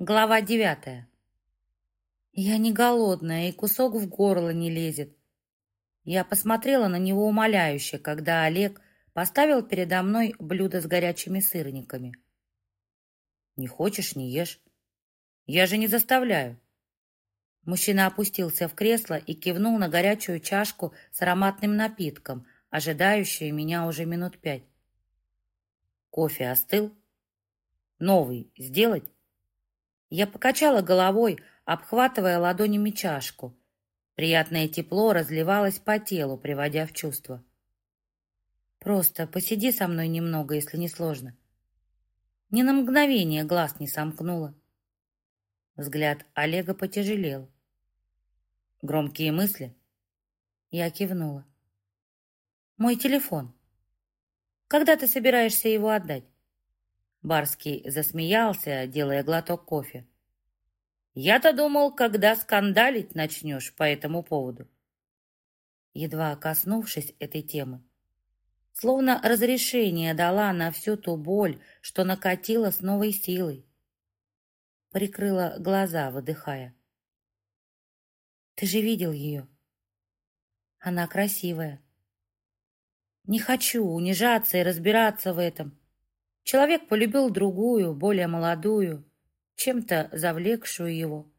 Глава девятая. Я не голодная, и кусок в горло не лезет. Я посмотрела на него умоляюще, когда Олег поставил передо мной блюдо с горячими сырниками. «Не хочешь — не ешь. Я же не заставляю». Мужчина опустился в кресло и кивнул на горячую чашку с ароматным напитком, ожидающую меня уже минут пять. «Кофе остыл? Новый сделать?» Я покачала головой, обхватывая ладонями чашку. Приятное тепло разливалось по телу, приводя в чувство. «Просто посиди со мной немного, если не сложно». Ни на мгновение глаз не сомкнула. Взгляд Олега потяжелел. «Громкие мысли?» Я кивнула. «Мой телефон. Когда ты собираешься его отдать?» Барский засмеялся, делая глоток кофе. «Я-то думал, когда скандалить начнешь по этому поводу». Едва коснувшись этой темы, словно разрешение дала на всю ту боль, что накатила с новой силой. Прикрыла глаза, выдыхая. «Ты же видел ее? Она красивая. Не хочу унижаться и разбираться в этом. Человек полюбил другую, более молодую, чем-то завлекшую его.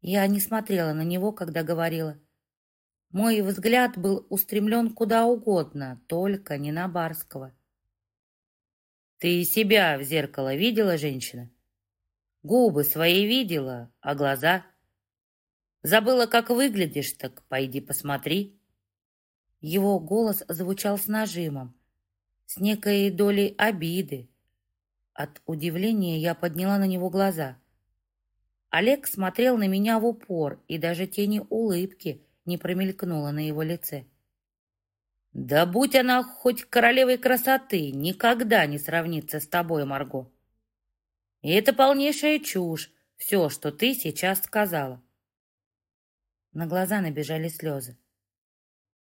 Я не смотрела на него, когда говорила. Мой взгляд был устремлен куда угодно, только не на Барского. «Ты себя в зеркало видела, женщина? Губы свои видела, а глаза? Забыла, как выглядишь, так пойди посмотри». Его голос звучал с нажимом, с некой долей обиды. От удивления я подняла на него глаза. Олег смотрел на меня в упор, и даже тени улыбки не промелькнуло на его лице. «Да будь она хоть королевой красоты, никогда не сравнится с тобой, Марго. И это полнейшая чушь, все, что ты сейчас сказала». На глаза набежали слезы.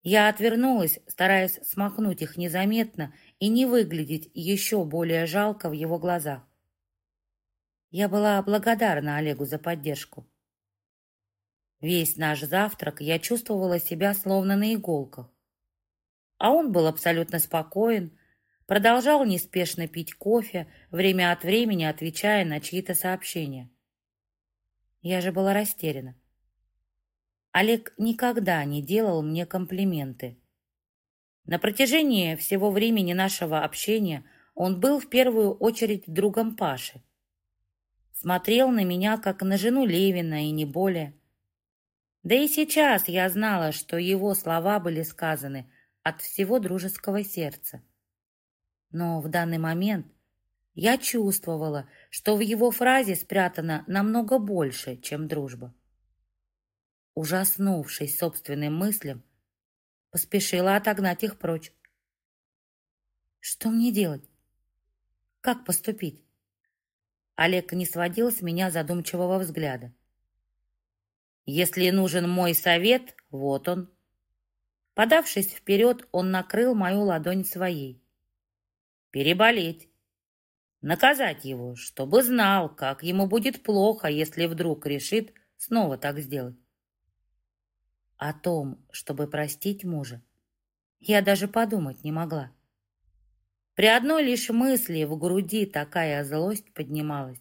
Я отвернулась, стараясь смахнуть их незаметно и не выглядеть еще более жалко в его глазах. Я была благодарна Олегу за поддержку. Весь наш завтрак я чувствовала себя словно на иголках. А он был абсолютно спокоен, продолжал неспешно пить кофе, время от времени отвечая на чьи-то сообщения. Я же была растеряна. Олег никогда не делал мне комплименты. На протяжении всего времени нашего общения он был в первую очередь другом Паши. Смотрел на меня, как на жену Левина, и не более. Да и сейчас я знала, что его слова были сказаны от всего дружеского сердца. Но в данный момент я чувствовала, что в его фразе спрятано намного больше, чем дружба. Ужаснувшись собственным мыслям, Поспешила отогнать их прочь. Что мне делать? Как поступить? Олег не сводил с меня задумчивого взгляда. Если нужен мой совет, вот он. Подавшись вперед, он накрыл мою ладонь своей. Переболеть. Наказать его, чтобы знал, как ему будет плохо, если вдруг решит снова так сделать. О том, чтобы простить мужа, я даже подумать не могла. При одной лишь мысли в груди такая злость поднималась.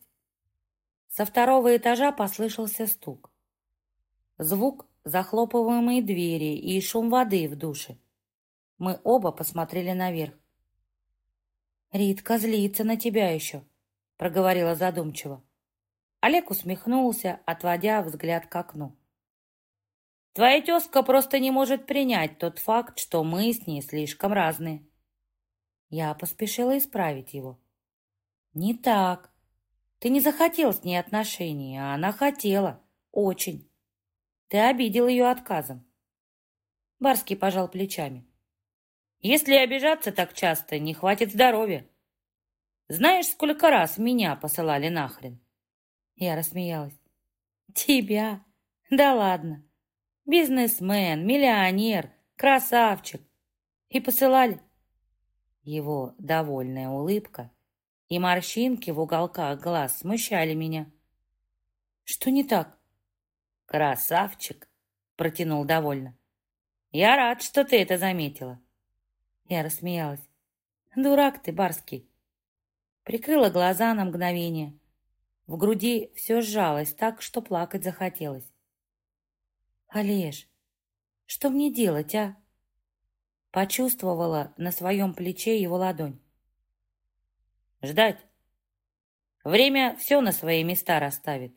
Со второго этажа послышался стук. Звук захлопываемой двери и шум воды в душе. Мы оба посмотрели наверх. «Ритка злится на тебя еще», — проговорила задумчиво. Олег усмехнулся, отводя взгляд к окну. Твоя тезка просто не может принять тот факт, что мы с ней слишком разные. Я поспешила исправить его. Не так. Ты не захотел с ней отношений, а она хотела. Очень. Ты обидел ее отказом. Барский пожал плечами. Если обижаться так часто, не хватит здоровья. Знаешь, сколько раз меня посылали нахрен? Я рассмеялась. Тебя? Да ладно. Бизнесмен, миллионер, красавчик. И посылали. Его довольная улыбка и морщинки в уголках глаз смущали меня. «Что не так?» «Красавчик!» — протянул довольно. «Я рад, что ты это заметила». Я рассмеялась. «Дурак ты, Барский!» Прикрыла глаза на мгновение. В груди все сжалось так, что плакать захотелось. «Олеж, что мне делать, а?» Почувствовала на своем плече его ладонь. «Ждать. Время все на свои места расставит.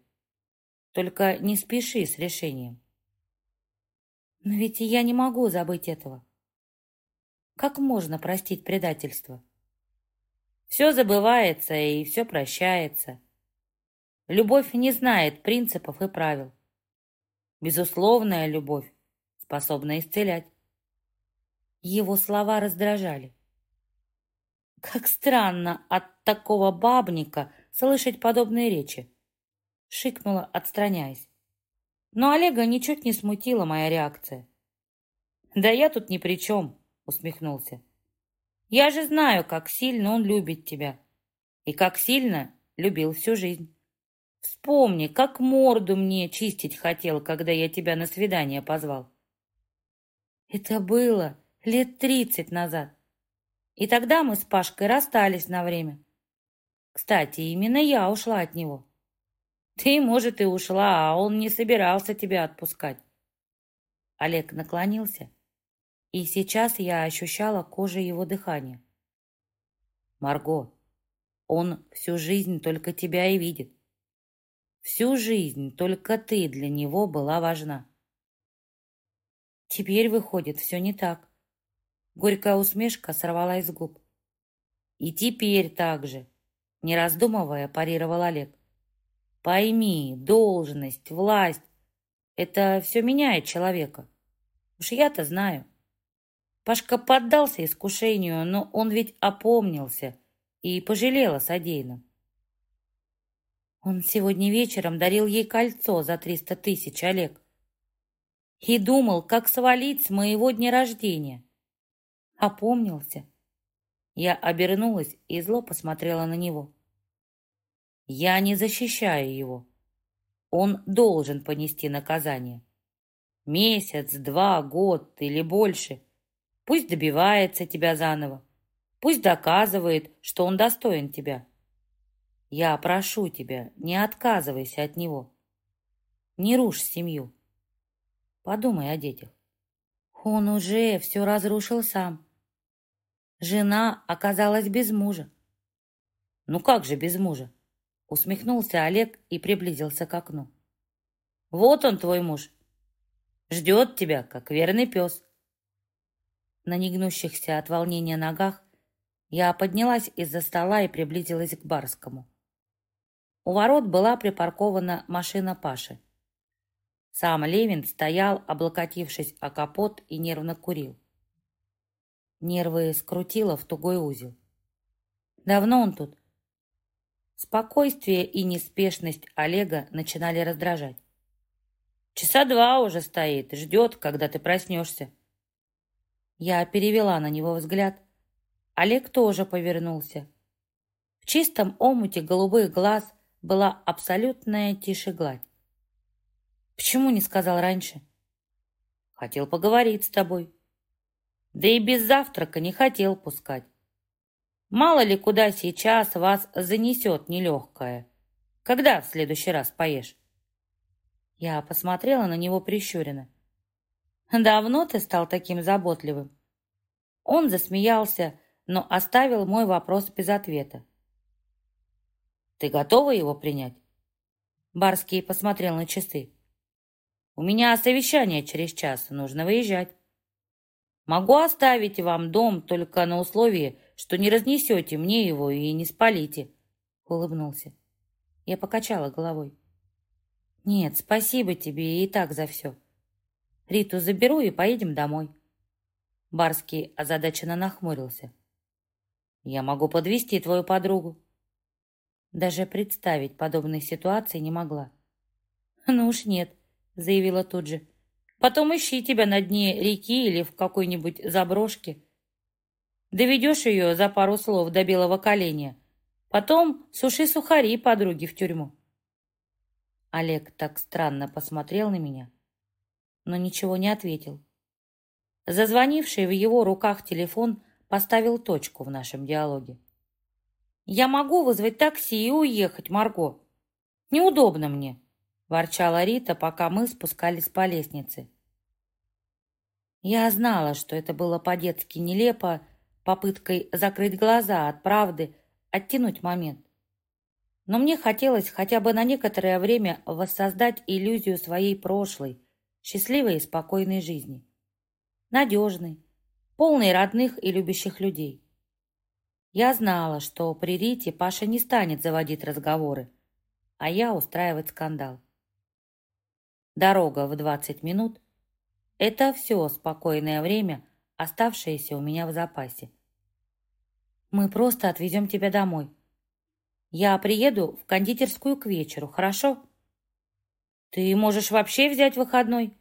Только не спеши с решением». «Но ведь я не могу забыть этого. Как можно простить предательство?» «Все забывается и все прощается. Любовь не знает принципов и правил. Безусловная любовь способна исцелять. Его слова раздражали. Как странно от такого бабника слышать подобные речи. Шикнула, отстраняясь. Но Олега ничуть не смутила моя реакция. «Да я тут ни при чем», — усмехнулся. «Я же знаю, как сильно он любит тебя. И как сильно любил всю жизнь. Вспомни, как морду мне чистить хотел, когда я тебя на свидание позвал. Это было лет тридцать назад. И тогда мы с Пашкой расстались на время. Кстати, именно я ушла от него. Ты, может, и ушла, а он не собирался тебя отпускать. Олег наклонился, и сейчас я ощущала кожей его дыхание. Марго, он всю жизнь только тебя и видит. Всю жизнь только ты для него была важна. Теперь выходит все не так. Горькая усмешка сорвалась с губ. И теперь так же, не раздумывая, парировал Олег. Пойми, должность, власть — это все меняет человека. Уж я-то знаю. Пашка поддался искушению, но он ведь опомнился и пожалел о содеянном. Он сегодня вечером дарил ей кольцо за триста тысяч, Олег. И думал, как свалить с моего дня рождения. Опомнился. Я обернулась и зло посмотрела на него. Я не защищаю его. Он должен понести наказание. Месяц, два, год или больше. Пусть добивается тебя заново. Пусть доказывает, что он достоин тебя. Я прошу тебя, не отказывайся от него. Не рушь семью. Подумай о детях. Он уже все разрушил сам. Жена оказалась без мужа. Ну как же без мужа? Усмехнулся Олег и приблизился к окну. Вот он, твой муж. Ждет тебя, как верный пес. На негнущихся от волнения ногах я поднялась из-за стола и приблизилась к Барскому. У ворот была припаркована машина Паши. Сам Левин стоял, облокотившись о капот и нервно курил. Нервы скрутило в тугой узел. Давно он тут? Спокойствие и неспешность Олега начинали раздражать. Часа два уже стоит, ждет, когда ты проснешься. Я перевела на него взгляд. Олег тоже повернулся. В чистом омуте голубых глаз была абсолютная тише гладь. Почему не сказал раньше? Хотел поговорить с тобой. Да и без завтрака не хотел пускать. Мало ли, куда сейчас вас занесет нелегкое. Когда в следующий раз поешь? Я посмотрела на него прищуренно. «Давно ты стал таким заботливым?» Он засмеялся, но оставил мой вопрос без ответа. Ты готова его принять?» Барский посмотрел на часы. «У меня совещание через час, нужно выезжать. Могу оставить вам дом только на условии, что не разнесете мне его и не спалите», — улыбнулся. Я покачала головой. «Нет, спасибо тебе и так за все. Риту заберу и поедем домой». Барский озадаченно нахмурился. «Я могу подвести твою подругу», даже представить подобной ситуации не могла. «Ну уж нет», — заявила тут же. «Потом ищи тебя на дне реки или в какой-нибудь заброшке. Доведешь ее за пару слов до белого коленя, Потом суши сухари подруги в тюрьму. Олег так странно посмотрел на меня, но ничего не ответил. Зазвонивший в его руках телефон поставил точку в нашем диалоге. «Я могу вызвать такси и уехать, Марго. Неудобно мне», – ворчала Рита, пока мы спускались по лестнице. Я знала, что это было по-детски нелепо, попыткой закрыть глаза от правды, оттянуть момент. Но мне хотелось хотя бы на некоторое время воссоздать иллюзию своей прошлой, счастливой и спокойной жизни. Надежной, полной родных и любящих людей. Я знала, что при Рите Паша не станет заводить разговоры, а я устраивать скандал. Дорога в 20 минут – это все спокойное время, оставшееся у меня в запасе. Мы просто отвезем тебя домой. Я приеду в кондитерскую к вечеру, хорошо? Ты можешь вообще взять выходной.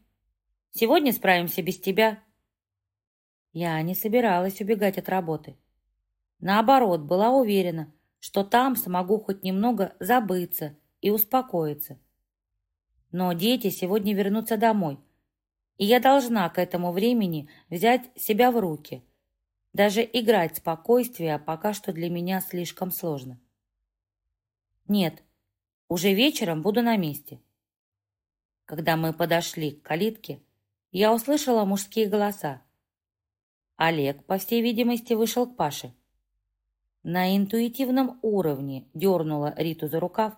Сегодня справимся без тебя. Я не собиралась убегать от работы. Наоборот, была уверена, что там смогу хоть немного забыться и успокоиться. Но дети сегодня вернутся домой, и я должна к этому времени взять себя в руки. Даже играть спокойствие пока что для меня слишком сложно. Нет, уже вечером буду на месте. Когда мы подошли к калитке, я услышала мужские голоса. Олег, по всей видимости, вышел к Паше. На интуитивном уровне дернула Риту за рукав,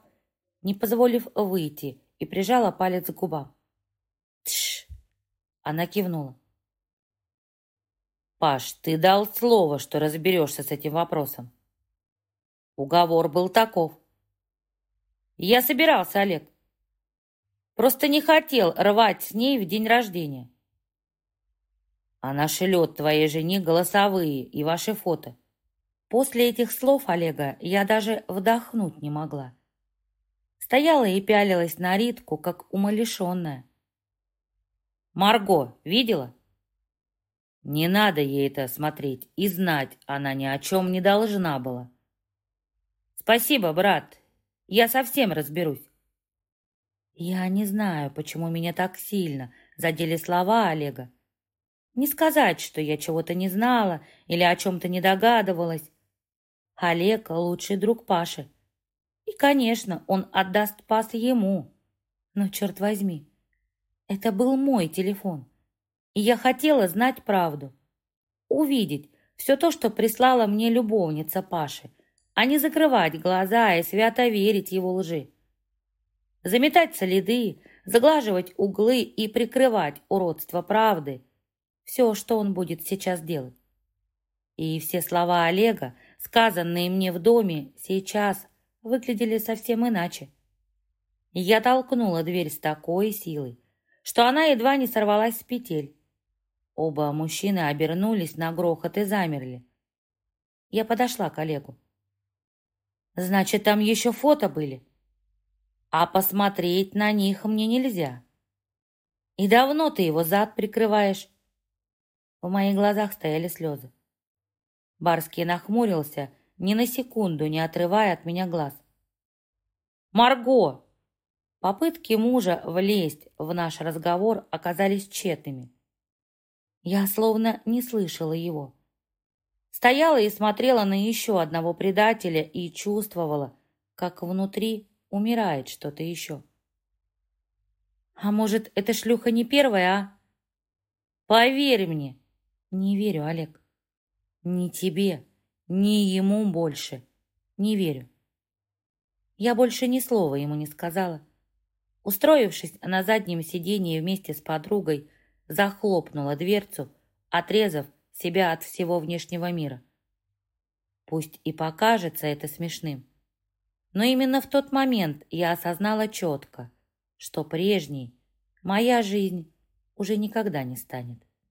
не позволив выйти, и прижала палец к губам. Она кивнула. «Паш, ты дал слово, что разберешься с этим вопросом». Уговор был таков. «Я собирался, Олег. Просто не хотел рвать с ней в день рождения. Она шлет твоей жене голосовые и ваши фото. После этих слов Олега я даже вдохнуть не могла. Стояла и пялилась на Ритку, как умалишенная. Марго видела? Не надо ей это смотреть, и знать она ни о чем не должна была. Спасибо, брат, я совсем разберусь. Я не знаю, почему меня так сильно задели слова Олега. Не сказать, что я чего-то не знала или о чем-то не догадывалась. Олег — лучший друг Паши. И, конечно, он отдаст пас ему. Но, черт возьми, это был мой телефон. И я хотела знать правду. Увидеть все то, что прислала мне любовница Паши, а не закрывать глаза и свято верить его лжи. Заметать следы, заглаживать углы и прикрывать уродство правды. Все, что он будет сейчас делать. И все слова Олега, сказанные мне в доме, сейчас выглядели совсем иначе. Я толкнула дверь с такой силой, что она едва не сорвалась с петель. Оба мужчины обернулись на грохот и замерли. Я подошла к Олегу. «Значит, там еще фото были? А посмотреть на них мне нельзя. И давно ты его зад прикрываешь?» В моих глазах стояли слезы. Барский нахмурился, ни на секунду не отрывая от меня глаз. «Марго, Попытки мужа влезть в наш разговор оказались тщетными. Я словно не слышала его. Стояла и смотрела на еще одного предателя и чувствовала, как внутри умирает что-то еще. А может, эта шлюха не первая, а? Поверь мне. Не верю, Олег. Ни тебе, ни ему больше. Не верю. Я больше ни слова ему не сказала. Устроившись на заднем сиденье вместе с подругой, захлопнула дверцу, отрезав себя от всего внешнего мира. Пусть и покажется это смешным, но именно в тот момент я осознала четко, что прежней моя жизнь уже никогда не станет.